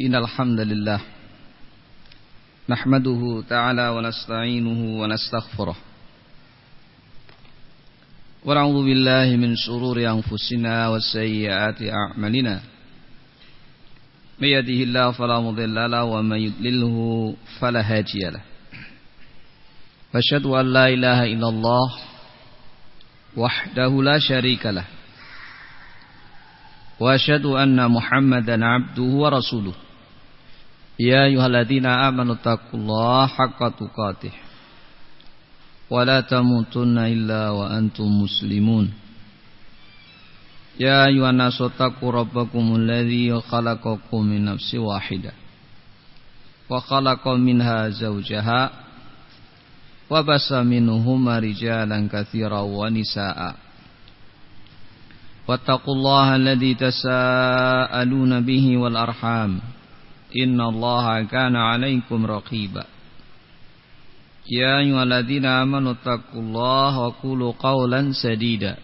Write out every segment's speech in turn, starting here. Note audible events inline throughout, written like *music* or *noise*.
إن الحمد لله نحمده تعالى ونستعينه ونستغفره ونعوذ بالله من شرور أنفسنا وسيئات أعمالنا من يده الله فلا مضل له ومن يضلله فلا هادي له وأشهد أن لا إله إلا الله وحده لا شريك له وأشهد أن محمدا عبده ورسوله Ya ayyuhalladzina amanu taqullaha haqqa tuqatih illa wa antum muslimun Ya ayuhan wa khalaqa minha wa basa minhuma rijalan katsiran wa nisaa'a Wattaqullaha alladhi tasaaluna إن الله كان عليكم رقيبا يا أيها الذين آمنوا اتقوا الله وقولوا قولا سديدا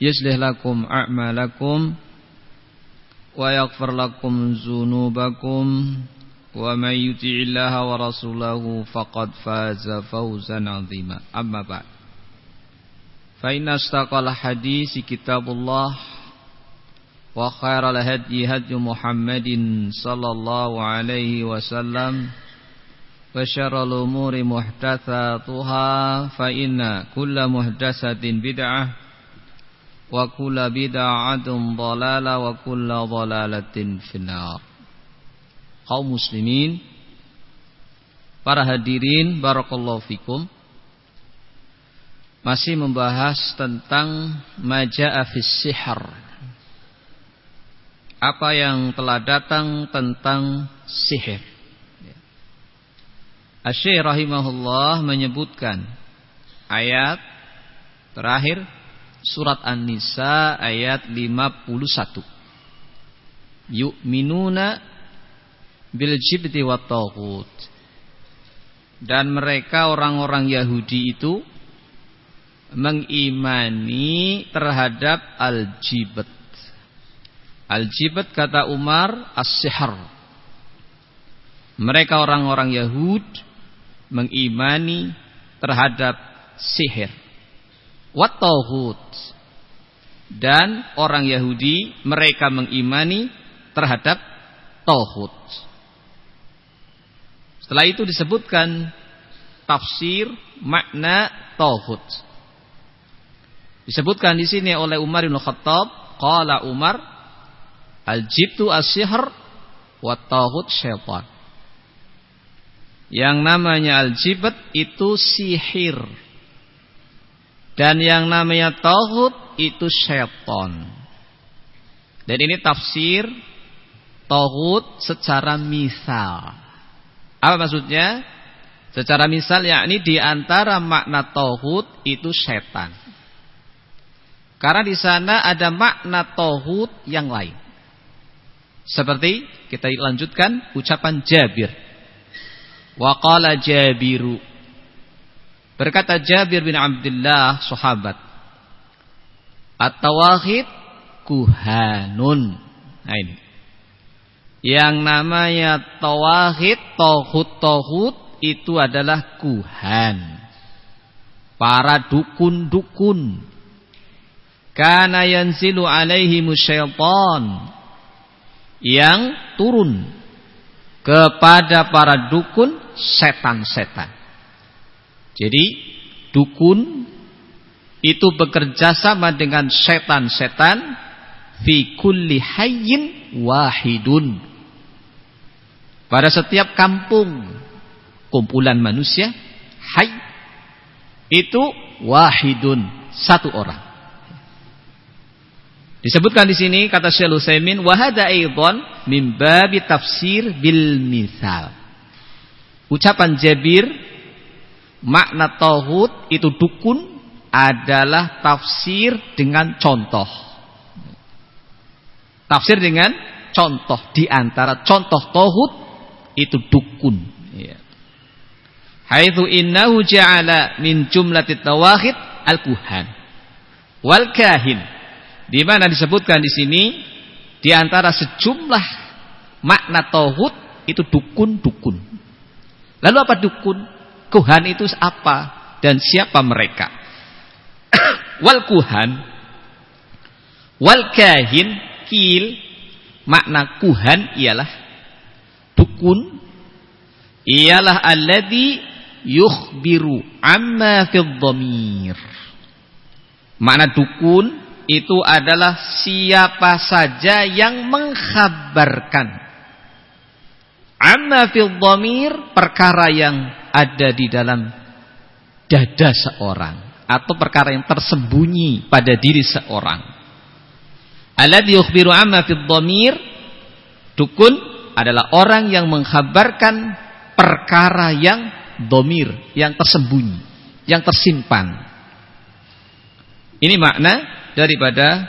يصلح لكم أعمالكم ويغفر لكم ذنوبكم ومن يطع الله ورسوله فقد فاز فوزا عظيما أما بعد فإن استقى الحديث كتاب الله وخير الهدي هدي محمد صلى الله عليه وسلم وشر الأمور محدثاتها فإن كل محدثة بدعة وكل بدعة ضلالة وكل ضلالة في النار kaum muslimin para hadirin barakallahu fikum masih membahas tentang maja'a fis sihr apa yang telah datang tentang sihir. Asyik rahimahullah menyebutkan ayat terakhir surat An-Nisa ayat 51. Yu'minuna bil jibti wa taghut. Dan mereka orang-orang Yahudi itu mengimani terhadap al-jibt Al-jibat kata Umar as-sihr. Mereka orang-orang Yahud mengimani terhadap sihir. Wat Dan orang Yahudi mereka mengimani terhadap tauhid. Setelah itu disebutkan tafsir makna tauhid. Disebutkan di sini oleh Umar bin Khattab, qala Umar Al-jibtu as-sihr wa taghut syaitan. Yang namanya al-jibat itu sihir. Dan yang namanya taghut itu syaitan. Dan ini tafsir taghut secara misal. Apa maksudnya? Secara misal yakni di antara makna taghut itu setan. Karena di sana ada makna taghut yang lain. Seperti kita lanjutkan ucapan Jabir. Wa qala Jabiru. Berkata Jabir bin Abdullah sahabat. At-tawahid kuhanun. Nah ini. Yang namanya tawahid, tohut-tohut itu adalah kuhan. Para dukun-dukun. Kana yanzilu alaihi musyaitan yang turun kepada para dukun setan-setan. Jadi dukun itu bekerja sama dengan setan-setan fi kulli hayyin wahidun. Pada setiap kampung kumpulan manusia hay itu wahidun satu orang. Disebutkan di sini kata Syekh Utsaimin wa hadza aidan min babi tafsir bil misal. Ucapan Jabir makna tauhid itu dukun adalah tafsir dengan contoh. Tafsir dengan contoh di antara contoh tauhid itu dukun. Ya. Haitsu innahu ja'ala min jumlatit tawahid al-kuhan wal kahin di mana disebutkan di sini di antara sejumlah Makna tauhid itu dukun-dukun. Lalu apa dukun? Kuhan itu apa dan siapa mereka? *coughs* wal kuhan wal kahin kil makna kuhan ialah dukun ialah alladhi yukhbiru amma fid dhamir. Makna dukun itu adalah siapa saja yang mengkhabarkan amma fil dhamir perkara yang ada di dalam dada seorang atau perkara yang tersembunyi pada diri seorang. Alladhi yukhbiru amma fil dhamir dukun adalah orang yang mengkhabarkan perkara yang domir, yang tersembunyi, yang tersimpan. Ini makna daripada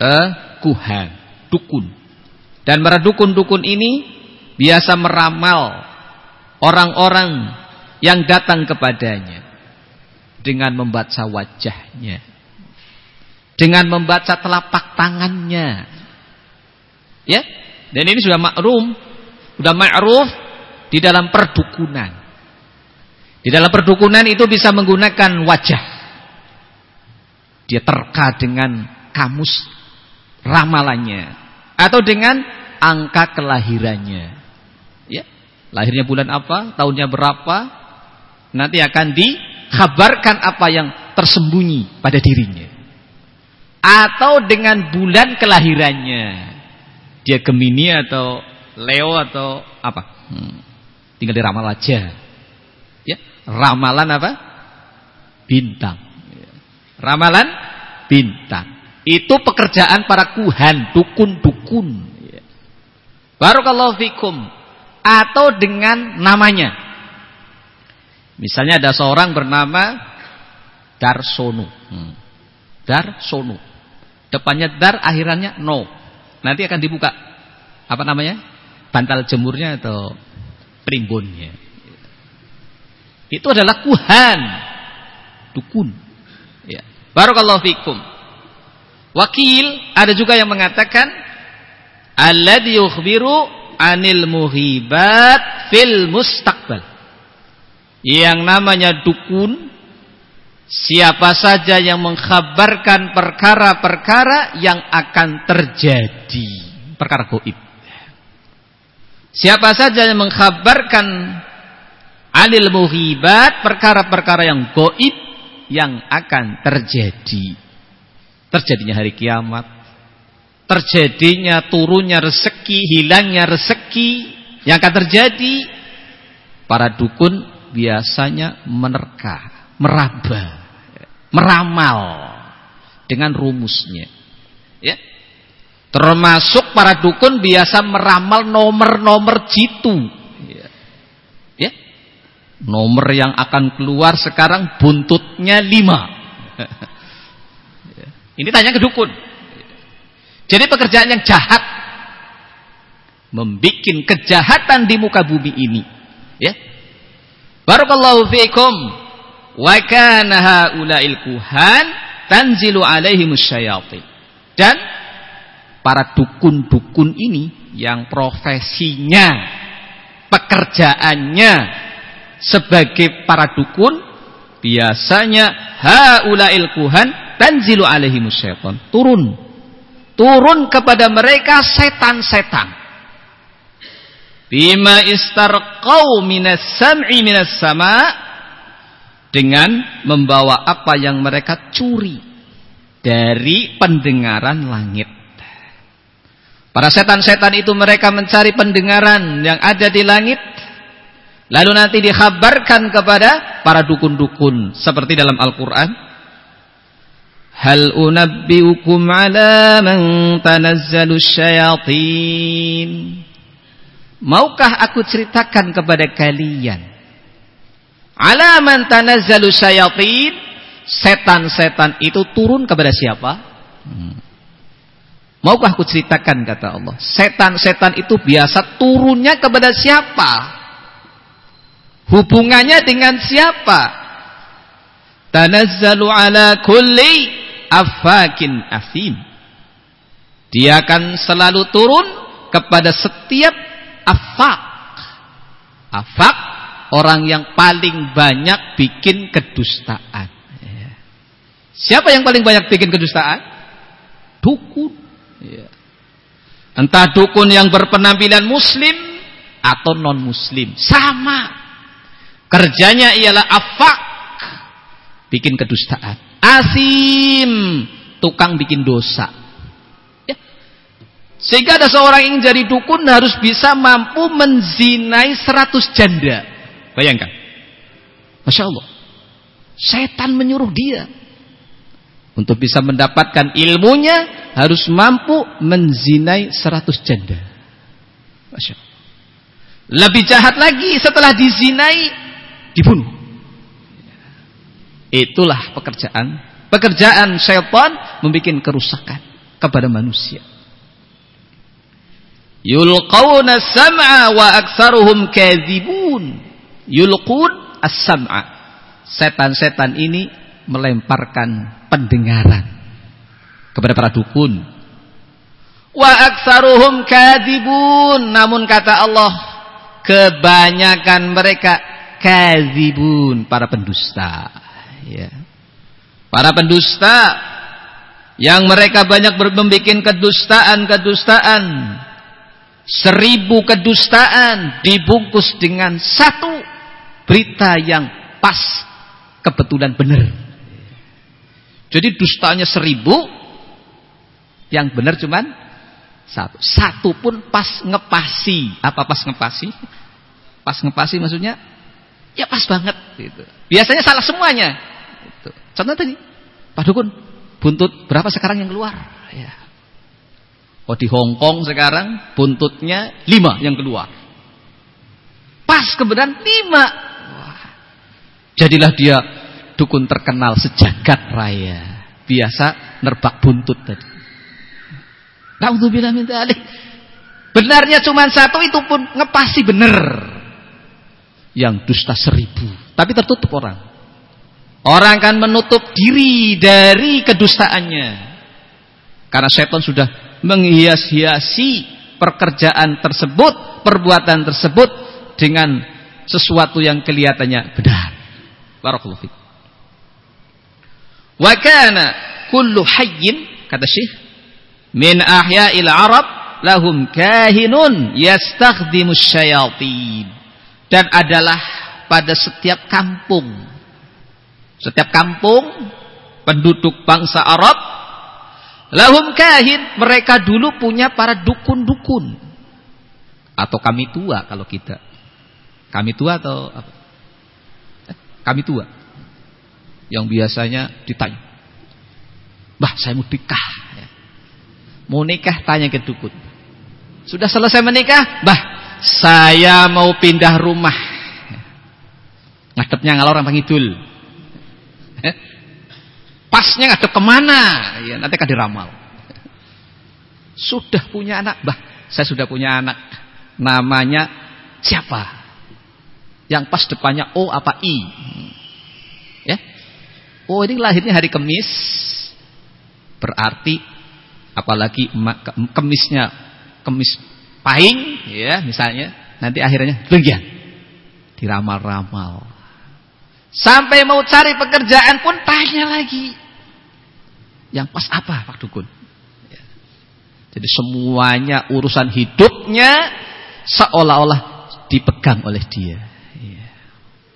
uh, kuhan, dukun. Dan para dukun-dukun ini biasa meramal orang-orang yang datang kepadanya dengan membaca wajahnya, dengan membaca telapak tangannya. Ya, dan ini sudah makrum, sudah ma'ruf di dalam perdukunan. Di dalam perdukunan itu bisa menggunakan wajah. Dia terka dengan kamus ramalannya atau dengan angka kelahirannya. Ya, lahirnya bulan apa, tahunnya berapa, nanti akan dikabarkan apa yang tersembunyi pada dirinya. Atau dengan bulan kelahirannya. Dia Gemini atau Leo atau apa? Hmm. Tinggal diramal aja. Ya, ramalan apa? Bintang. Ramalan bintang. Itu pekerjaan para kuhan, dukun-dukun. Barakallahu fikum. Atau dengan namanya. Misalnya ada seorang bernama Darsono. Hmm. Darsono. Depannya dar, akhirannya no. Nanti akan dibuka. Apa namanya? Bantal jemurnya atau primbonnya. Itu adalah kuhan. Dukun. Barakallahu fikum. Wakil ada juga yang mengatakan alladhi yukhbiru anil muhibat fil mustaqbal. Yang namanya dukun siapa saja yang mengkhabarkan perkara-perkara yang akan terjadi, perkara gaib. Siapa saja yang mengkhabarkan anil muhibat perkara-perkara yang goib yang akan terjadi. Terjadinya hari kiamat. Terjadinya turunnya rezeki, hilangnya rezeki yang akan terjadi. Para dukun biasanya menerka, meraba, meramal dengan rumusnya. Ya. Termasuk para dukun biasa meramal nomor-nomor jitu. Nomor yang akan keluar sekarang buntutnya lima. *laughs* Ini tanya ke dukun. Jadi pekerjaan yang jahat. Membikin kejahatan di muka bumi ini. Ya. Barakallahu fiikum. Wa kana haula'il kuhan tanzilu alaihimus syayatin. Dan para dukun-dukun ini yang profesinya, pekerjaannya sebagai para dukun biasanya haulail kuhan tanzilu alaihi syaitan. Turun. Turun kepada mereka setan-setan. Bima istarqau minas sam'i minas sama dengan membawa apa yang mereka curi dari pendengaran langit. Para setan-setan itu mereka mencari pendengaran yang ada di langit. Lalu nanti dikhabarkan kepada para dukun-dukun. Seperti dalam Al-Quran. Hal unabbiukum ala man tanazzalu syayatin. Maukah aku ceritakan kepada kalian. Ala man tanazzalu syayatin. Setan-setan itu turun kepada siapa? Hmm. Maukah aku ceritakan kata Allah. Setan-setan itu biasa turunnya kepada siapa? Hubungannya dengan siapa? Tanazzalu ala kulli afakin afim. Dia akan selalu turun kepada setiap afak. Afak orang yang paling banyak bikin kedustaan. Siapa yang paling banyak bikin kedustaan? Dukun. Ya. Entah dukun yang berpenampilan muslim atau non muslim. Sama. Kerjanya ialah afak. Bikin kedustaan. Asim. Tukang bikin dosa. Ya. Sehingga ada seorang yang jadi dukun harus bisa mampu menzinai seratus janda. Bayangkan. Masya Allah. Setan menyuruh dia. Untuk bisa mendapatkan ilmunya harus mampu menzinai seratus janda. Masya Allah. Lebih jahat lagi setelah dizinai dibunuh. Itulah pekerjaan. Pekerjaan syaitan membuat kerusakan kepada manusia. Yulqawna sam'a wa aksaruhum kadhibun yulqun as-sam'a. Setan-setan ini melemparkan pendengaran kepada para dukun. Wa aktsaruhum kadibun. Namun kata Allah, kebanyakan mereka kadibun, para pendusta. Ya. Para pendusta yang mereka banyak membuat kedustaan-kedustaan. Seribu kedustaan dibungkus dengan satu berita yang pas kebetulan benar. Jadi dustanya seribu, yang benar cuman satu. Satu pun pas ngepasi. Apa pas ngepasi? Pas ngepasi maksudnya ya pas banget. Gitu. Biasanya salah semuanya. Gitu. Contoh tadi, Pak Dukun, buntut berapa sekarang yang keluar? Ya. Oh di Hong Kong sekarang buntutnya lima yang keluar. Pas kebetulan lima Jadilah dia dukun terkenal sejagat raya. Biasa nerbak buntut tadi. Naudzubillah min dzalik. Benarnya cuma satu itu pun ngepasi benar. Yang dusta seribu, tapi tertutup orang. Orang akan menutup diri dari kedustaannya. Karena setan sudah menghias-hiasi pekerjaan tersebut, perbuatan tersebut dengan sesuatu yang kelihatannya benar. Barakallahu fiik. Wa kana kullu hayyin kata Syekh min ahya'il Arab lahum kahinun yastakhdimu syayatin dan adalah pada setiap kampung setiap kampung penduduk bangsa Arab lahum kahin mereka dulu punya para dukun-dukun atau kami tua kalau kita kami tua atau apa kami tua. Yang biasanya ditanya. Bah, saya mau nikah. Ya. Mau nikah tanya ke dukun. Sudah selesai menikah? Bah, saya mau pindah rumah. Ngadepnya ngalor orang pangidul. Eh? Pasnya ngadep ke mana? Ya, nanti kan diramal. Sudah punya anak? Bah, saya sudah punya anak. Namanya siapa? Yang pas depannya O apa I. Ya. Oh ini lahirnya hari Kamis. Berarti apalagi kemisnya kemis pahing ya misalnya nanti akhirnya bagian diramal-ramal. Sampai mau cari pekerjaan pun tanya lagi. Yang pas apa Pak Dukun? Ya. Jadi semuanya urusan hidupnya seolah-olah dipegang oleh dia.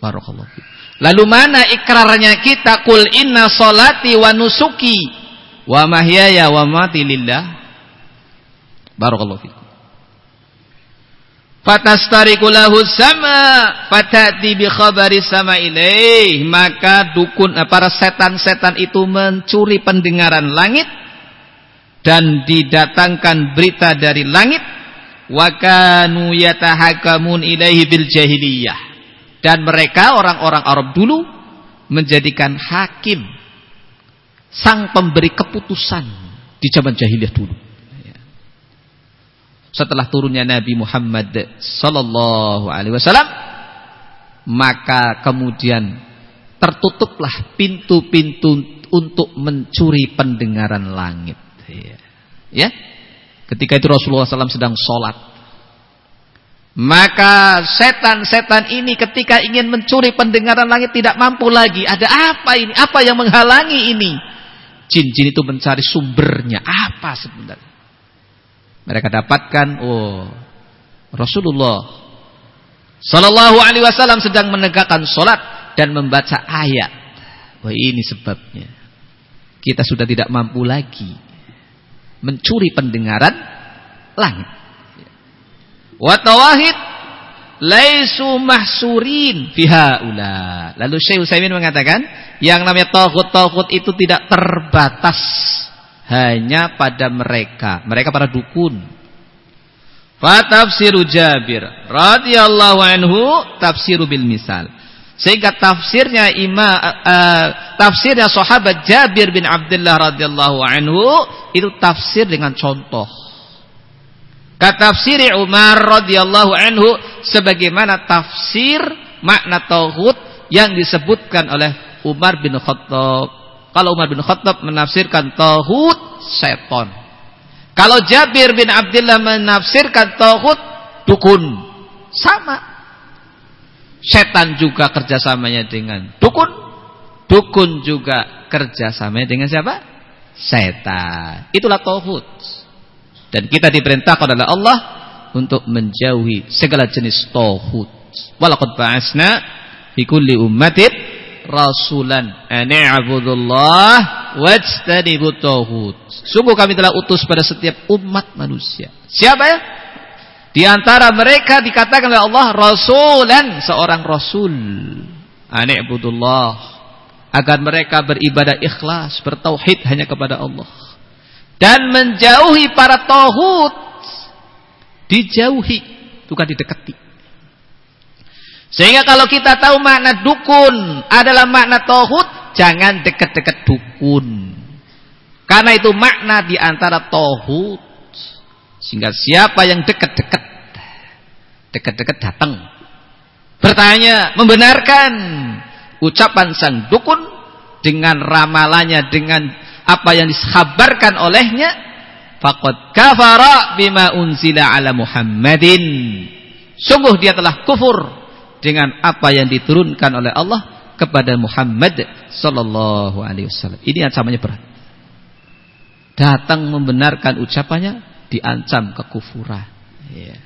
Barakallahu Lalu mana ikrarnya kita kul inna solati wa nusuki wa mahyaya wa mati lillah. Barakallahu fikum. Fatastariku lahu sama fatati bi khabari sama ilaih. Maka dukun eh, para setan-setan itu mencuri pendengaran langit dan didatangkan berita dari langit. Wa kanu yatahakamun ilaihi bil jahiliyah. Dan mereka orang-orang Arab dulu menjadikan hakim sang pemberi keputusan di zaman jahiliyah dulu. Setelah turunnya Nabi Muhammad sallallahu alaihi wasallam maka kemudian tertutuplah pintu-pintu untuk mencuri pendengaran langit. Ya. Ketika itu Rasulullah SAW sedang sholat. Maka setan-setan ini ketika ingin mencuri pendengaran langit tidak mampu lagi. Ada apa ini? Apa yang menghalangi ini? Jin-jin itu mencari sumbernya. Apa sebenarnya? Mereka dapatkan, oh Rasulullah Sallallahu alaihi wasallam sedang menegakkan solat dan membaca ayat. Wah ini sebabnya. Kita sudah tidak mampu lagi mencuri pendengaran langit. Wa tawahid laisu mahsurin fiha. Lalu Syekh Utsaimin mengatakan, yang namanya tauhid-tauhid itu tidak terbatas hanya pada mereka, mereka para dukun. Fatafsiru Jabir radhiyallahu anhu tafsiru bil misal. Sehingga tafsirnya ima uh, tafsirnya sahabat Jabir bin Abdullah radhiyallahu anhu itu tafsir dengan contoh. Katafsir Umar radhiyallahu anhu sebagaimana tafsir makna tauhid yang disebutkan oleh Umar bin Khattab. Kalau Umar bin Khattab menafsirkan tauhid seton. Kalau Jabir bin Abdullah menafsirkan tauhid dukun, sama. Setan juga kerjasamanya dengan dukun, dukun juga kerjasamanya dengan siapa? Setan. Itulah tauhid. Dan kita diperintahkan oleh Allah untuk menjauhi segala jenis tauhid. Walaqad ba'asna fi kulli rasulan an i'budullah wajtanibut tauhid. Sungguh kami telah utus pada setiap umat manusia. Siapa ya? Di antara mereka dikatakan oleh Allah rasulan, seorang rasul. An i'budullah agar mereka beribadah ikhlas, bertauhid hanya kepada Allah. Dan menjauhi para tauhid. Dijauhi, bukan didekati. Sehingga kalau kita tahu makna dukun adalah makna tauhid, jangan dekat-dekat dukun. Karena itu makna di antara tauhid. Sehingga siapa yang dekat-dekat dekat-dekat datang bertanya, membenarkan ucapan sang dukun dengan ramalannya dengan apa yang dikabarkan olehnya, faqad kafara bima unzila ala Muhammadin. Sungguh dia telah kufur dengan apa yang diturunkan oleh Allah kepada Muhammad sallallahu alaihi wasallam. Ini ancamannya berat. Datang membenarkan ucapannya diancam kekufuran. Ya.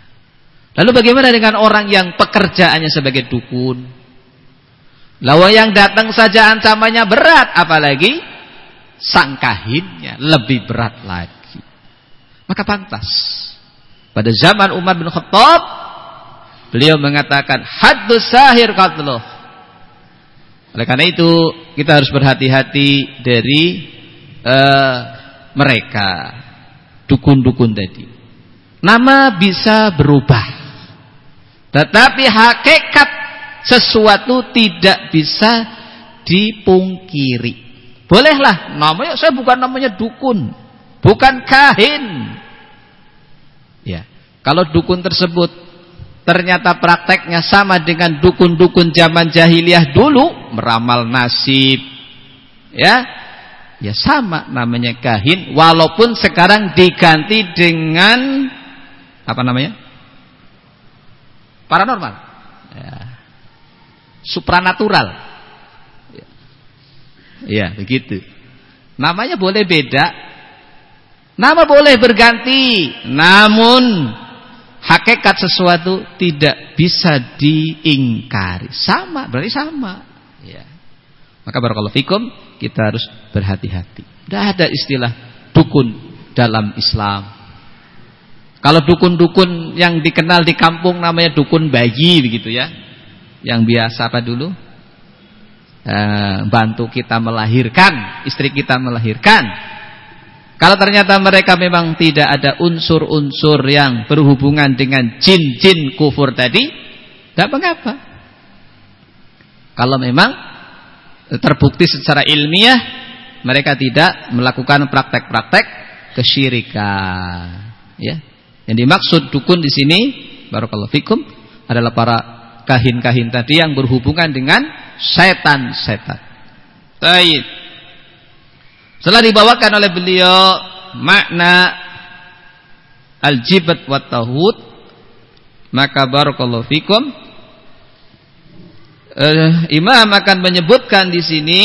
Lalu bagaimana dengan orang yang pekerjaannya sebagai dukun? Lawan yang datang saja ancamannya berat, apalagi sangkahinnya lebih berat lagi. Maka pantas pada zaman Umar bin Khattab Beliau mengatakan haddus sahir qatluh. Oleh karena itu kita harus berhati-hati dari uh, mereka dukun-dukun tadi. Nama bisa berubah. Tetapi hakikat sesuatu tidak bisa dipungkiri. Bolehlah namanya saya bukan namanya dukun, bukan kahin. Ya. Kalau dukun tersebut ternyata prakteknya sama dengan dukun-dukun zaman jahiliyah dulu meramal nasib. Ya ya sama namanya kahin walaupun sekarang diganti dengan apa namanya? Paranormal. Ya. supranatural. Ya. ya begitu. Namanya boleh beda. Nama boleh berganti namun hakikat sesuatu tidak bisa diingkari. Sama, berarti sama. Ya. Maka barakallahu fikum, kita harus berhati-hati. Tidak ada istilah dukun dalam Islam. Kalau dukun-dukun yang dikenal di kampung namanya dukun bayi begitu ya. Yang biasa apa dulu? Eh, bantu kita melahirkan, istri kita melahirkan kalau ternyata mereka memang tidak ada unsur-unsur yang berhubungan dengan jin-jin kufur tadi, tidak mengapa. Kalau memang terbukti secara ilmiah, mereka tidak melakukan praktek-praktek kesyirikan. Ya. Yang dimaksud dukun di sini, barakallahu fikum, adalah para kahin-kahin tadi yang berhubungan dengan setan-setan. Baik. Setelah dibawakan oleh beliau makna al-jibat wa tahud maka barakallahu fikum uh, imam akan menyebutkan di sini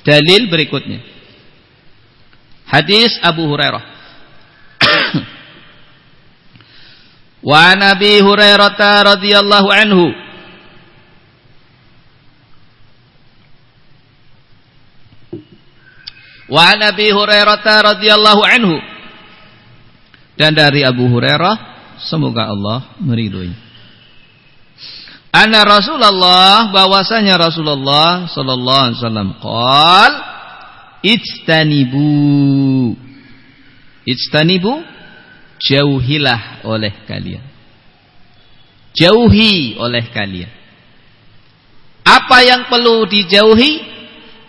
dalil berikutnya. Hadis Abu Hurairah. *coughs* Wa Nabi Hurairah radhiyallahu anhu Wa Nabi Hurairah radhiyallahu anhu. Dan dari Abu Hurairah semoga Allah meridhoi. Anna Rasulullah bahwasanya Rasulullah sallallahu alaihi wasallam qol ijtanibu. Ijtanibu jauhilah oleh kalian. Jauhi oleh kalian. Apa yang perlu dijauhi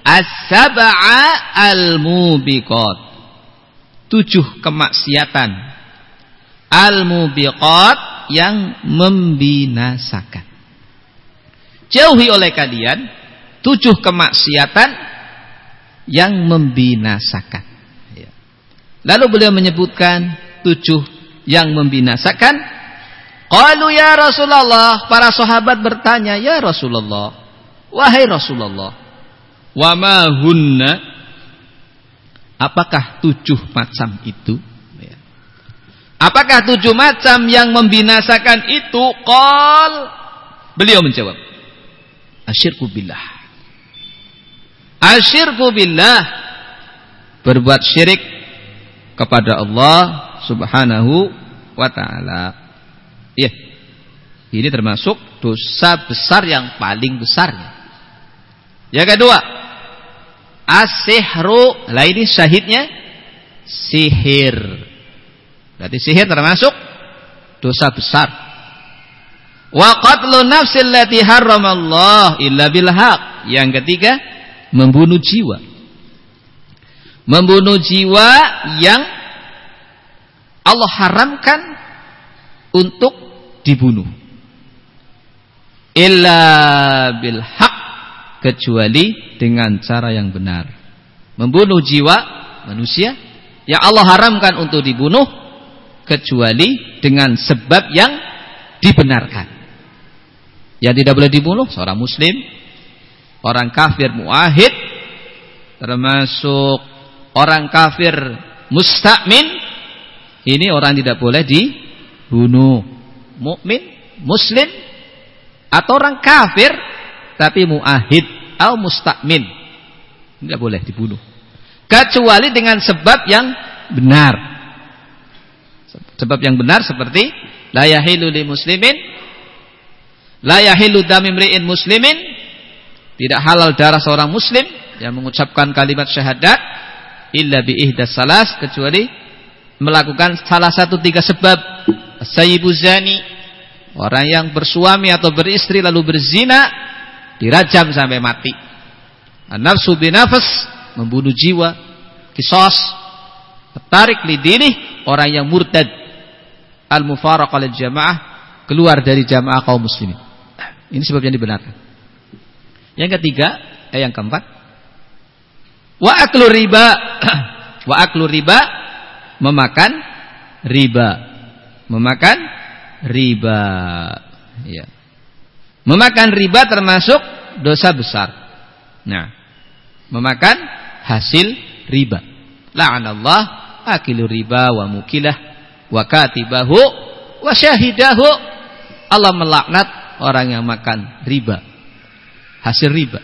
As-sab'a al-mubiqat. Tujuh kemaksiatan. Al-mubiqat yang membinasakan. Jauhi oleh kalian tujuh kemaksiatan yang membinasakan. Ya. Lalu beliau menyebutkan tujuh yang membinasakan. Qalu ya Rasulullah, para sahabat bertanya, "Ya Rasulullah, wahai Rasulullah, Wa ma hunna. Apakah tujuh macam itu? Ya. Apakah tujuh macam yang membinasakan itu? Qal. Beliau menjawab Asyirku billah. Asyirku billah. Berbuat syirik Kepada Allah Subhanahu wa ta'ala. Ya. Ini termasuk dosa besar yang paling besarnya. Yang kedua As-sihru. Lah ini syahidnya sihir. Berarti sihir termasuk dosa besar. Wa qatlu nafsil lati harramallah illa bil haq. Yang ketiga, membunuh jiwa. Membunuh jiwa yang Allah haramkan untuk dibunuh. Illa kecuali dengan cara yang benar. Membunuh jiwa manusia yang Allah haramkan untuk dibunuh kecuali dengan sebab yang dibenarkan. Yang tidak boleh dibunuh seorang muslim, orang kafir muahid, termasuk orang kafir mustakmin, ini orang tidak boleh dibunuh. Mukmin, muslim atau orang kafir tapi muahid atau mustakmin. Tidak boleh dibunuh. Kecuali dengan sebab yang benar. Sebab yang benar seperti la yahilu li muslimin la yahilu damimri'in muslimin tidak halal darah seorang muslim yang mengucapkan kalimat syahadat illa bi ihdas salas kecuali melakukan salah satu tiga sebab sayyibu zani orang yang bersuami atau beristri lalu berzina dirajam sampai mati. An-nafsu binafas membunuh jiwa, kisos, tertarik lidini orang yang murtad, al-mufaraq al jamaah keluar dari jamaah kaum muslimin. Ini sebab yang dibenarkan. Yang ketiga, eh yang keempat, wa aklu riba, *clears throat* wa aklu riba memakan riba, memakan riba. Ya. Memakan riba termasuk dosa besar. Nah, memakan hasil riba. La'anallah akilu riba wa mukilah wa katibahu wa syahidahu. Allah melaknat orang yang makan riba. Hasil riba.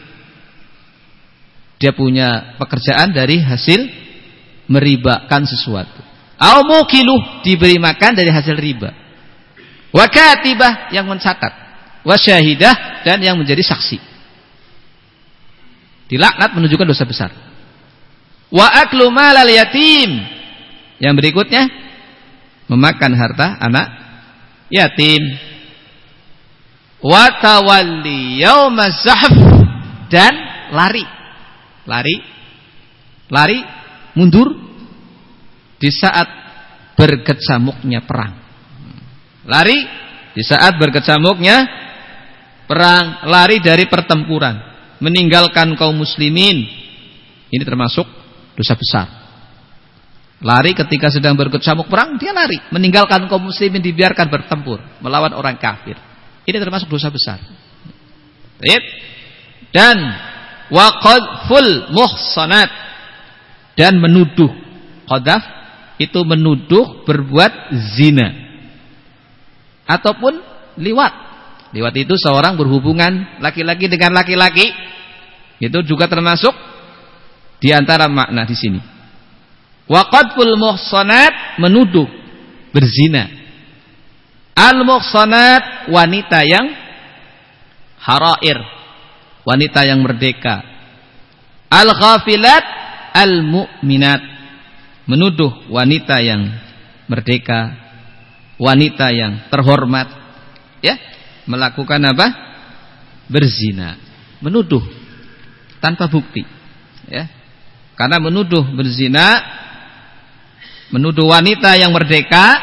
Dia punya pekerjaan dari hasil meribakan sesuatu. Au mukiluh diberi makan dari hasil riba. Wa katibah yang mencatat wasyahidah dan yang menjadi saksi. Dilaknat menunjukkan dosa besar. Wa aklu malal yatim. Yang berikutnya memakan harta anak yatim. Wa tawalli dan lari. Lari. Lari mundur di saat berkecamuknya perang. Lari di saat berkecamuknya perang, lari dari pertempuran, meninggalkan kaum muslimin. Ini termasuk dosa besar. Lari ketika sedang berkecamuk perang, dia lari. Meninggalkan kaum muslimin dibiarkan bertempur. Melawan orang kafir. Ini termasuk dosa besar. Dan waqadful muhsanat. Dan menuduh. Qadaf itu menuduh berbuat zina. Ataupun liwat. Liwat itu seorang berhubungan laki-laki dengan laki-laki. Itu juga termasuk di antara makna di sini. Waqadful muhsanat menuduh berzina. Al muhsanat wanita yang harair, wanita yang merdeka. Al ghafilat al mu'minat menuduh wanita yang merdeka, wanita yang terhormat ya, melakukan apa? berzina, menuduh. Tanpa bukti, ya. Karena menuduh berzina menuduh wanita yang merdeka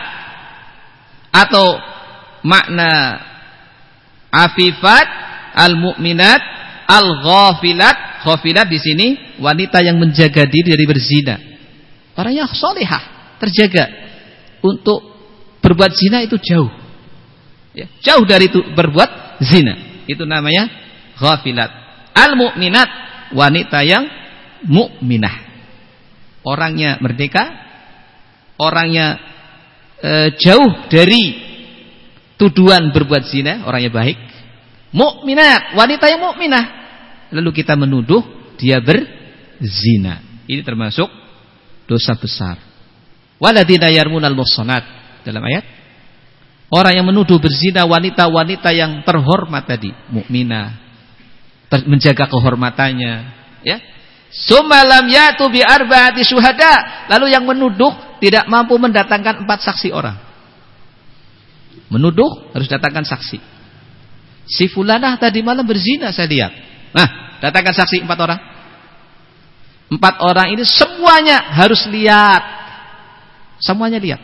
atau makna afifat al-mu'minat al-ghafilat ghafilat di sini wanita yang menjaga diri dari berzina. Orang yang solehah terjaga untuk berbuat zina itu jauh ya, jauh dari itu berbuat zina itu namanya ghafilat al-mu'minat wanita yang mukminah orangnya merdeka orangnya e, jauh dari tuduhan berbuat zina, orangnya baik. Mukminat, wanita yang mukminah. Lalu kita menuduh dia berzina. Ini termasuk dosa besar. Waladina yarmunal muhsanat dalam ayat orang yang menuduh berzina wanita-wanita yang terhormat tadi, mukminah, menjaga kehormatannya, ya. Sumalam yatu bi arba'ati syuhada. Lalu yang menuduh tidak mampu mendatangkan empat saksi orang. Menuduh harus datangkan saksi. Si fulanah tadi malam berzina saya lihat. Nah, datangkan saksi empat orang. Empat orang ini semuanya harus lihat. Semuanya lihat.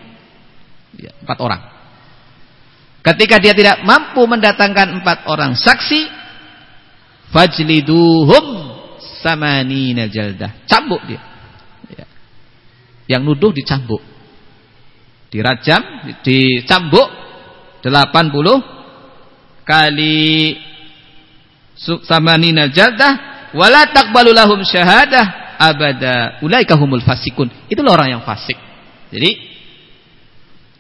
Ya, empat orang. Ketika dia tidak mampu mendatangkan empat orang saksi, fajliduhum samanina jaldah. Cambuk dia. Yang nuduh dicambuk. Dirajam, dicambuk 80 kali samanina jaldah wala taqbalu lahum syahadah abada ulaika humul fasikun. Itulah orang yang fasik. Jadi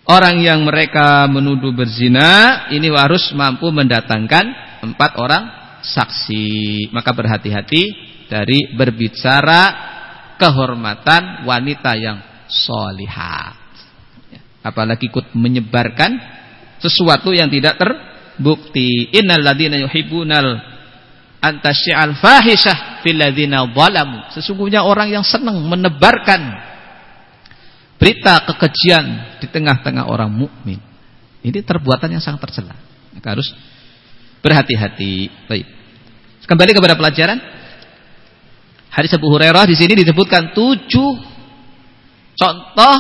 orang yang mereka menuduh berzina ini harus mampu mendatangkan empat orang saksi. Maka berhati-hati dari berbicara kehormatan wanita yang solihat. Apalagi ikut menyebarkan sesuatu yang tidak terbukti. Innal ladina yuhibbunal antasyi'al fahisyah fil zalamu. Sesungguhnya orang yang senang menebarkan berita kekejian di tengah-tengah orang mukmin. Ini perbuatan yang sangat tercela. Maka harus berhati-hati. Baik. Kembali kepada pelajaran Hadis Abu Hurairah di sini disebutkan tujuh contoh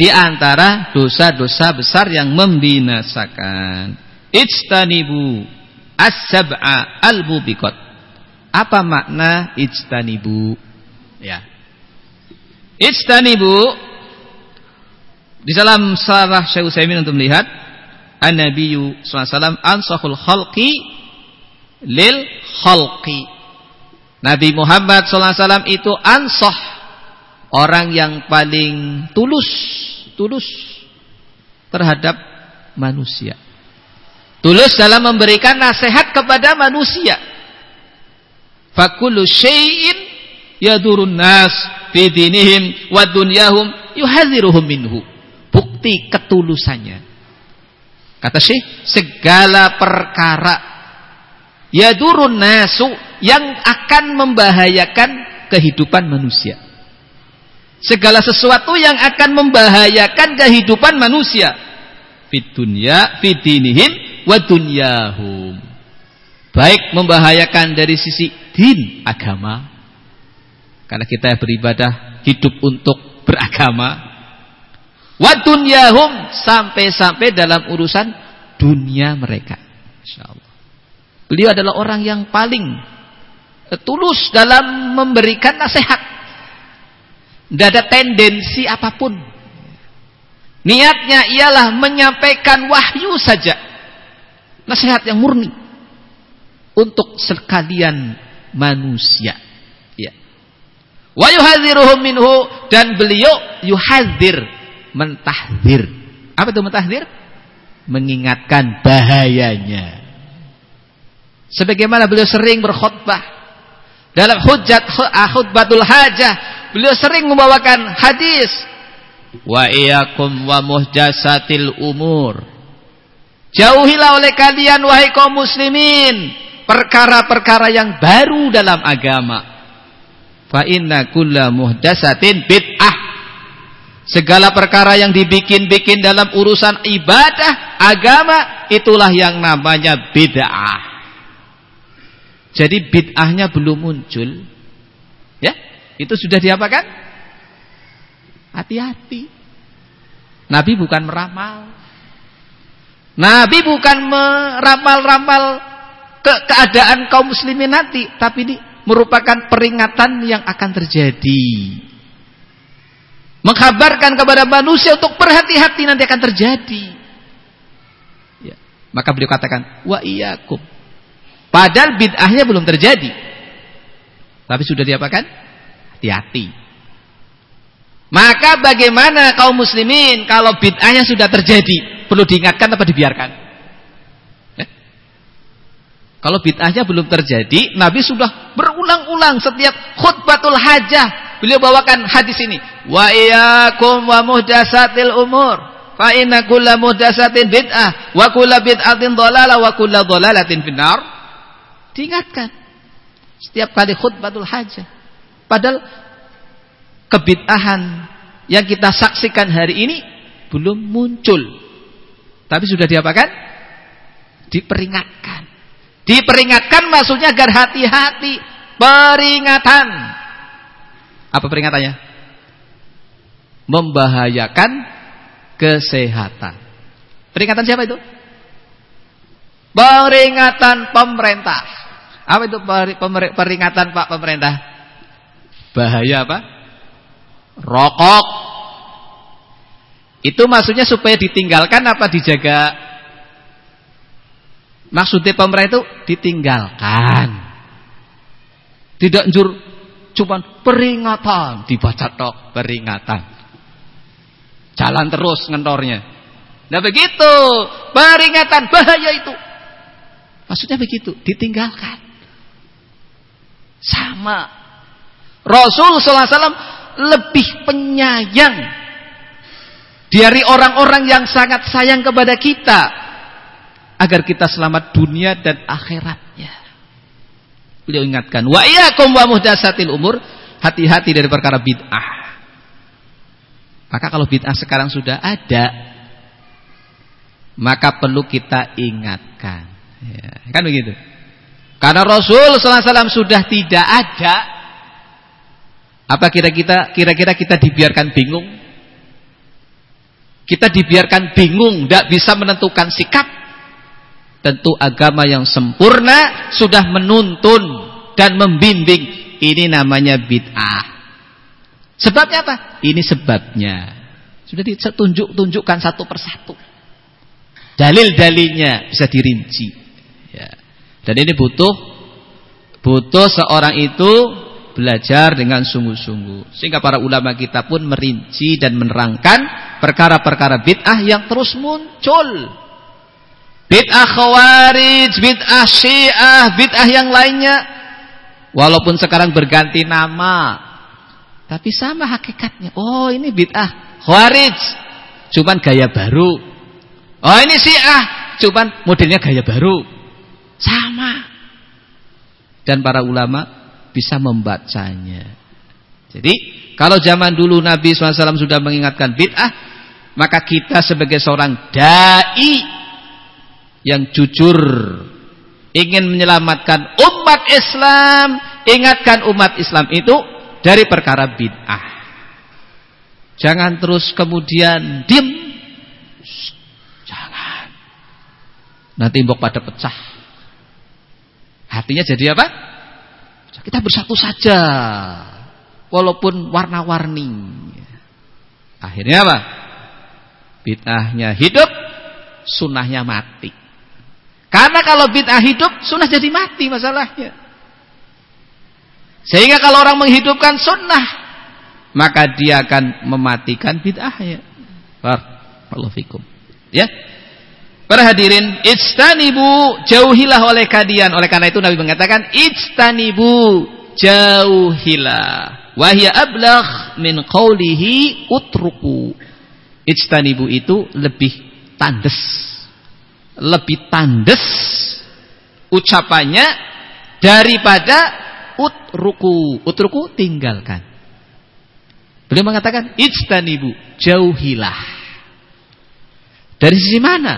di antara dosa-dosa besar yang membinasakan. Ijtanibu as-sab'a al-mubiqat. Apa makna ijtanibu? Ya. Ijtanibu di dalam sarah Syekh Utsaimin untuk melihat An-Nabiyyu sallallahu alaihi wasallam ansahul khalqi lil khalqi Nabi Muhammad SAW itu ansah orang yang paling tulus, tulus terhadap manusia. Tulus dalam memberikan nasihat kepada manusia. Fakulu syai'in yadurun nas fi dinihim wa dunyahum yuhadziruhum minhu. Bukti ketulusannya. Kata Syekh, segala perkara yadurun nasu yang akan membahayakan kehidupan manusia. Segala sesuatu yang akan membahayakan kehidupan manusia. Fit dunya, fit dinihim, wa dunyahum. Baik membahayakan dari sisi din, agama. Karena kita beribadah hidup untuk beragama. Wa dunyahum sampai-sampai dalam urusan dunia mereka. Insyaallah. Beliau adalah orang yang paling tulus dalam memberikan nasihat. Tidak ada tendensi apa pun. Niatnya ialah menyampaikan wahyu saja. Nasihat yang murni. Untuk sekalian manusia. Ya. Wa yuhadziruhum minhu dan beliau yuhadzir, mentahdir. Apa itu mentahdir? Mengingatkan bahayanya. Sebagaimana beliau sering berkhutbah dalam hujat ah, khutbatul hajah, beliau sering membawakan hadis wa iyyakum wa muhdasatil umur. Jauhilah oleh kalian wahai kaum muslimin perkara-perkara yang baru dalam agama. Fa inna kulla muhdasatin bid'ah. Segala perkara yang dibikin-bikin dalam urusan ibadah agama itulah yang namanya bid'ah. Jadi bid'ahnya belum muncul. Ya, itu sudah diapakan? Hati-hati. Nabi bukan meramal. Nabi bukan meramal-ramal ke keadaan kaum muslimin nanti, tapi ini merupakan peringatan yang akan terjadi. Mengkabarkan kepada manusia untuk berhati-hati nanti akan terjadi. Ya. Maka beliau katakan, wa iyyakum Padahal bid'ahnya belum terjadi. Tapi sudah diapakan? Hati-hati. Maka bagaimana kaum muslimin kalau bid'ahnya sudah terjadi? Perlu diingatkan apa dibiarkan? Eh? Kalau bid'ahnya belum terjadi, Nabi sudah berulang-ulang setiap khutbatul hajah. Beliau bawakan hadis ini. Wa iyyakum wa muhdasatil umur. Fa inna kulla muhdasatin bid'ah wa kulla bid'atin dhalalah wa kulla dhalalatin finnar. Diingatkan. Setiap kali khutbatul hajah. Padahal kebid'ahan yang kita saksikan hari ini belum muncul. Tapi sudah diapakan? Diperingatkan. Diperingatkan maksudnya agar hati-hati. Peringatan. Apa peringatannya? Membahayakan kesehatan. Peringatan siapa itu? Peringatan pemerintah. Apa itu peringatan Pak pemerintah? Bahaya apa? Rokok. Itu maksudnya supaya ditinggalkan apa dijaga? Maksudnya pemerintah itu ditinggalkan. Tidak njur cuman peringatan dibaca tok peringatan. Jalan terus ngentornya. Nah begitu, peringatan bahaya itu. Maksudnya begitu, ditinggalkan. Sama. Rasul SAW lebih penyayang dari orang-orang yang sangat sayang kepada kita agar kita selamat dunia dan akhiratnya. Beliau ingatkan, wa iyyakum wa muhdatsatil umur, hati-hati dari perkara bid'ah. Maka kalau bid'ah sekarang sudah ada, maka perlu kita ingatkan. Ya, kan begitu. Karena Rasul SAW sudah tidak ada. Apa kira-kira kira-kira kita dibiarkan bingung? Kita dibiarkan bingung, tidak bisa menentukan sikap. Tentu agama yang sempurna sudah menuntun dan membimbing. Ini namanya bid'ah. Sebabnya apa? Ini sebabnya. Sudah ditunjuk-tunjukkan satu persatu. Dalil-dalilnya bisa dirinci. Dan ini butuh butuh seorang itu belajar dengan sungguh-sungguh. Sehingga para ulama kita pun merinci dan menerangkan perkara-perkara bid'ah yang terus muncul. Bid'ah khawarij, bid'ah syiah, bid'ah yang lainnya. Walaupun sekarang berganti nama. Tapi sama hakikatnya. Oh ini bid'ah khawarij. Cuman gaya baru. Oh ini syiah. Cuman modelnya gaya baru. Sama. Dan para ulama bisa membacanya. Jadi, kalau zaman dulu Nabi SAW sudah mengingatkan bid'ah, maka kita sebagai seorang da'i yang jujur ingin menyelamatkan umat Islam, ingatkan umat Islam itu dari perkara bid'ah. Jangan terus kemudian diam. Jangan. Nanti mbok pada pecah. Hatinya jadi apa? Kita bersatu saja. walaupun warna-warni. Akhirnya apa? Bid'ahnya hidup, sunnahnya mati. Karena kalau bid'ah hidup, sunnah jadi mati masalahnya. Sehingga kalau orang menghidupkan sunnah, maka dia akan mematikan bid'ahnya. Barakallahu fikum. Ya. Para hadirin, istanibu jauhilah oleh kalian. Oleh karena itu Nabi mengatakan istanibu jauhilah. Wahya ablagh min qawlihi utruku. Istanibu itu lebih tandes lebih tandes ucapannya daripada utruku. Utruku tinggalkan. Beliau mengatakan ijtanibu, jauhilah. Dari sisi mana?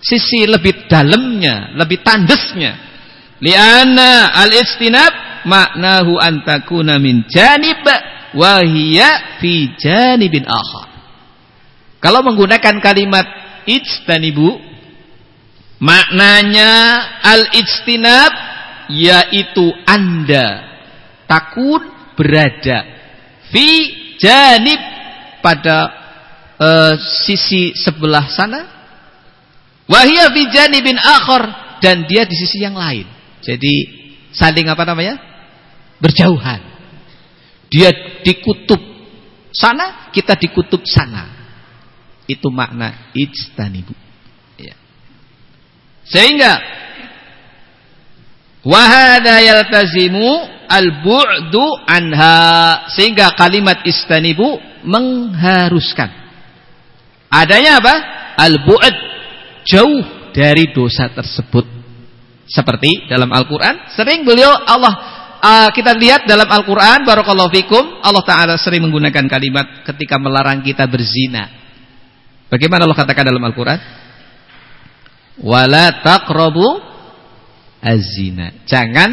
Sisi lebih dalamnya, lebih tandesnya. Liana al-istinab maknahu antakuna min janib wahia fi janibin akhar. Kalau menggunakan kalimat ijtanibu Maknanya al-ijtinab yaitu Anda takut berada fi janib pada uh, sisi sebelah sana wahia fi janibin akhar dan dia di sisi yang lain. Jadi saling apa namanya? berjauhan. Dia di kutub sana, kita di kutub sana. Itu makna ijtanibu. Sehingga wahada yaltazimu al-bu'du anha sehingga kalimat istanibu mengharuskan adanya apa? Al-bu'd jauh dari dosa tersebut. Seperti dalam Al-Qur'an sering beliau Allah uh, kita lihat dalam Al-Qur'an barakallahu fikum Allah taala sering menggunakan kalimat ketika melarang kita berzina. Bagaimana Allah katakan dalam Al-Qur'an? Wala taqrabu az-zina. Jangan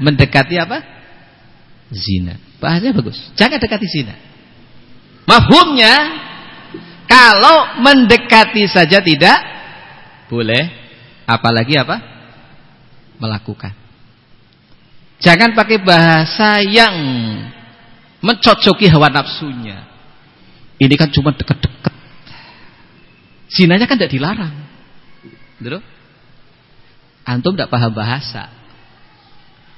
mendekati apa? Zina. Bahasanya bagus. Jangan dekati zina. Mahumnya kalau mendekati saja tidak boleh, apalagi apa? melakukan. Jangan pakai bahasa yang mencocoki hawa nafsunya. Ini kan cuma dekat-dekat. Zinanya kan tidak dilarang. Betul? Antum tidak paham bahasa.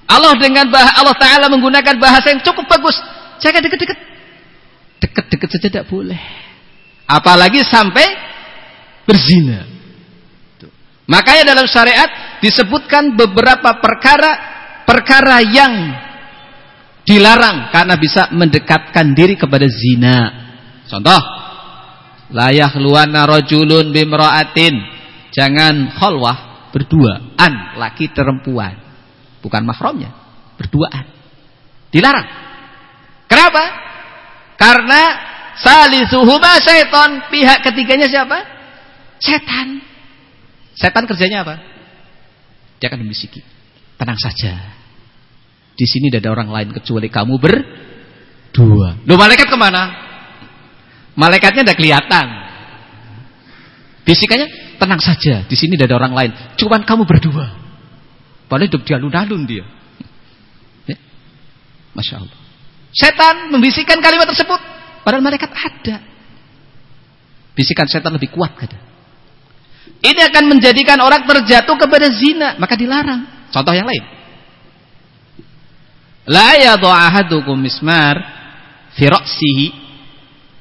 Allah dengan bahasa Allah Taala menggunakan bahasa yang cukup bagus. Jangan dekat-dekat. Dekat-dekat saja tidak boleh. Apalagi sampai berzina. Makanya dalam syariat disebutkan beberapa perkara perkara yang dilarang karena bisa mendekatkan diri kepada zina. Contoh, la yakhluwanna rajulun bimra'atin Jangan khalwah berduaan laki perempuan. Bukan mahramnya, berduaan. Dilarang. Kenapa? Karena salisuhuma syaitan. Pihak ketiganya siapa? Setan. Setan kerjanya apa? Dia akan membisiki. Tenang saja. Di sini tidak ada orang lain kecuali kamu berdua. Loh malaikat ke mana? Malaikatnya tidak kelihatan. Bisikannya Tenang saja, di sini tidak ada orang lain. Cuman kamu berdua. Padahal hidup di alun-alun dia. Ya? Masya Allah. Setan membisikkan kalimat tersebut. Padahal malaikat ada. Bisikan setan lebih kuat kata. Ini akan menjadikan orang terjatuh kepada zina. Maka dilarang. Contoh yang lain. La yadu'ahadukum mismar firoksihi.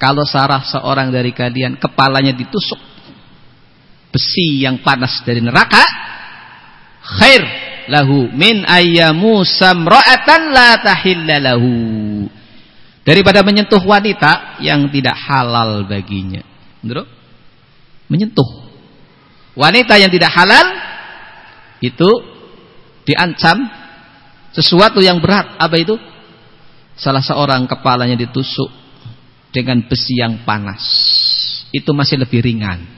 Kalau sarah seorang dari kalian kepalanya ditusuk besi yang panas dari neraka khair lahu min ayyamu samra'atan la tahilla lahu. Daripada menyentuh wanita yang tidak halal baginya. Menyentuh. Wanita yang tidak halal itu diancam sesuatu yang berat. Apa itu? Salah seorang kepalanya ditusuk dengan besi yang panas. Itu masih lebih ringan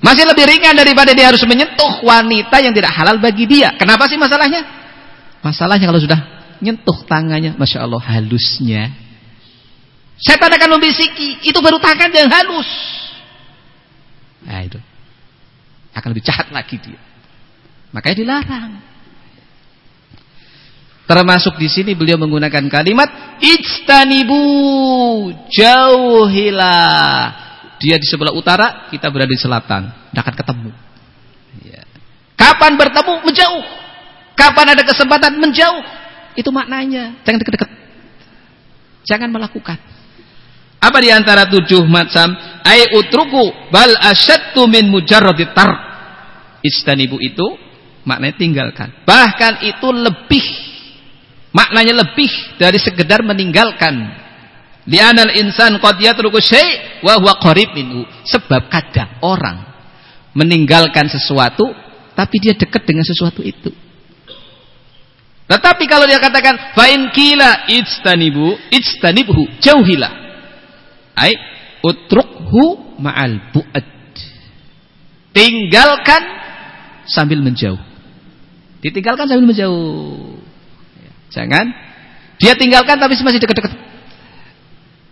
masih lebih ringan daripada dia harus menyentuh wanita yang tidak halal bagi dia. Kenapa sih masalahnya? Masalahnya kalau sudah nyentuh tangannya, Masya Allah halusnya. Setan akan membisiki, itu baru tangan yang halus. Nah itu. Akan lebih jahat lagi dia. Makanya dilarang. Termasuk di sini beliau menggunakan kalimat ijtanibu jauhilah. Dia di sebelah utara, kita berada di selatan, tidak akan ketemu. Ya. Kapan bertemu menjauh. Kapan ada kesempatan menjauh. Itu maknanya. Jangan dekat-dekat. Jangan melakukan. Apa di antara tujuh macam? Ai utruku bal asyaddu min mujarradi tar. Istanibu itu maknanya tinggalkan. Bahkan itu lebih Maknanya lebih dari sekedar meninggalkan. Li'anal insan qad yatruku syai' wa huwa. Sebab kadang orang meninggalkan sesuatu tapi dia dekat dengan sesuatu itu. Tetapi kalau dia katakan fa in qila ijtanibu ijtanibhu jauhilah. Ai utrukhu ma'al bu'ad. Tinggalkan sambil menjauh. Ditinggalkan sambil menjauh. Jangan dia tinggalkan tapi masih dekat-dekat.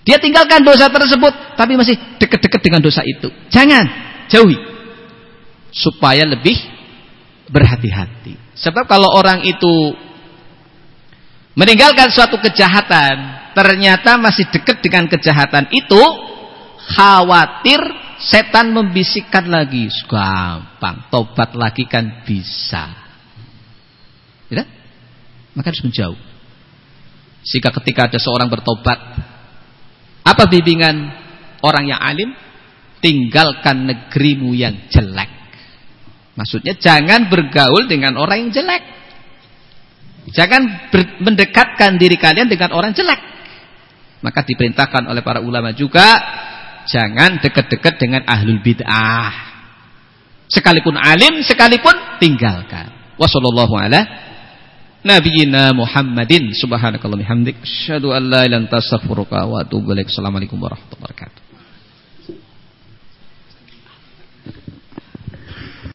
Dia tinggalkan dosa tersebut tapi masih dekat-dekat dengan dosa itu. Jangan jauhi. Supaya lebih berhati-hati. Sebab kalau orang itu meninggalkan suatu kejahatan, ternyata masih dekat dengan kejahatan itu, khawatir setan membisikkan lagi. Gampang, tobat lagi kan bisa. Tidak? maka harus menjauh. Jika ketika ada seorang bertobat, apa bimbingan orang yang alim? Tinggalkan negerimu yang jelek. Maksudnya jangan bergaul dengan orang yang jelek. Jangan mendekatkan diri kalian dengan orang jelek. Maka diperintahkan oleh para ulama juga jangan dekat-dekat dengan ahlul bid'ah. Sekalipun alim, sekalipun tinggalkan. Wassalamualaikum nabiyina Muhammadin subhanakallah bihamdik asyhadu an la ilaha illa anta astaghfiruka wa atubu ilaik. Assalamualaikum warahmatullahi wabarakatuh.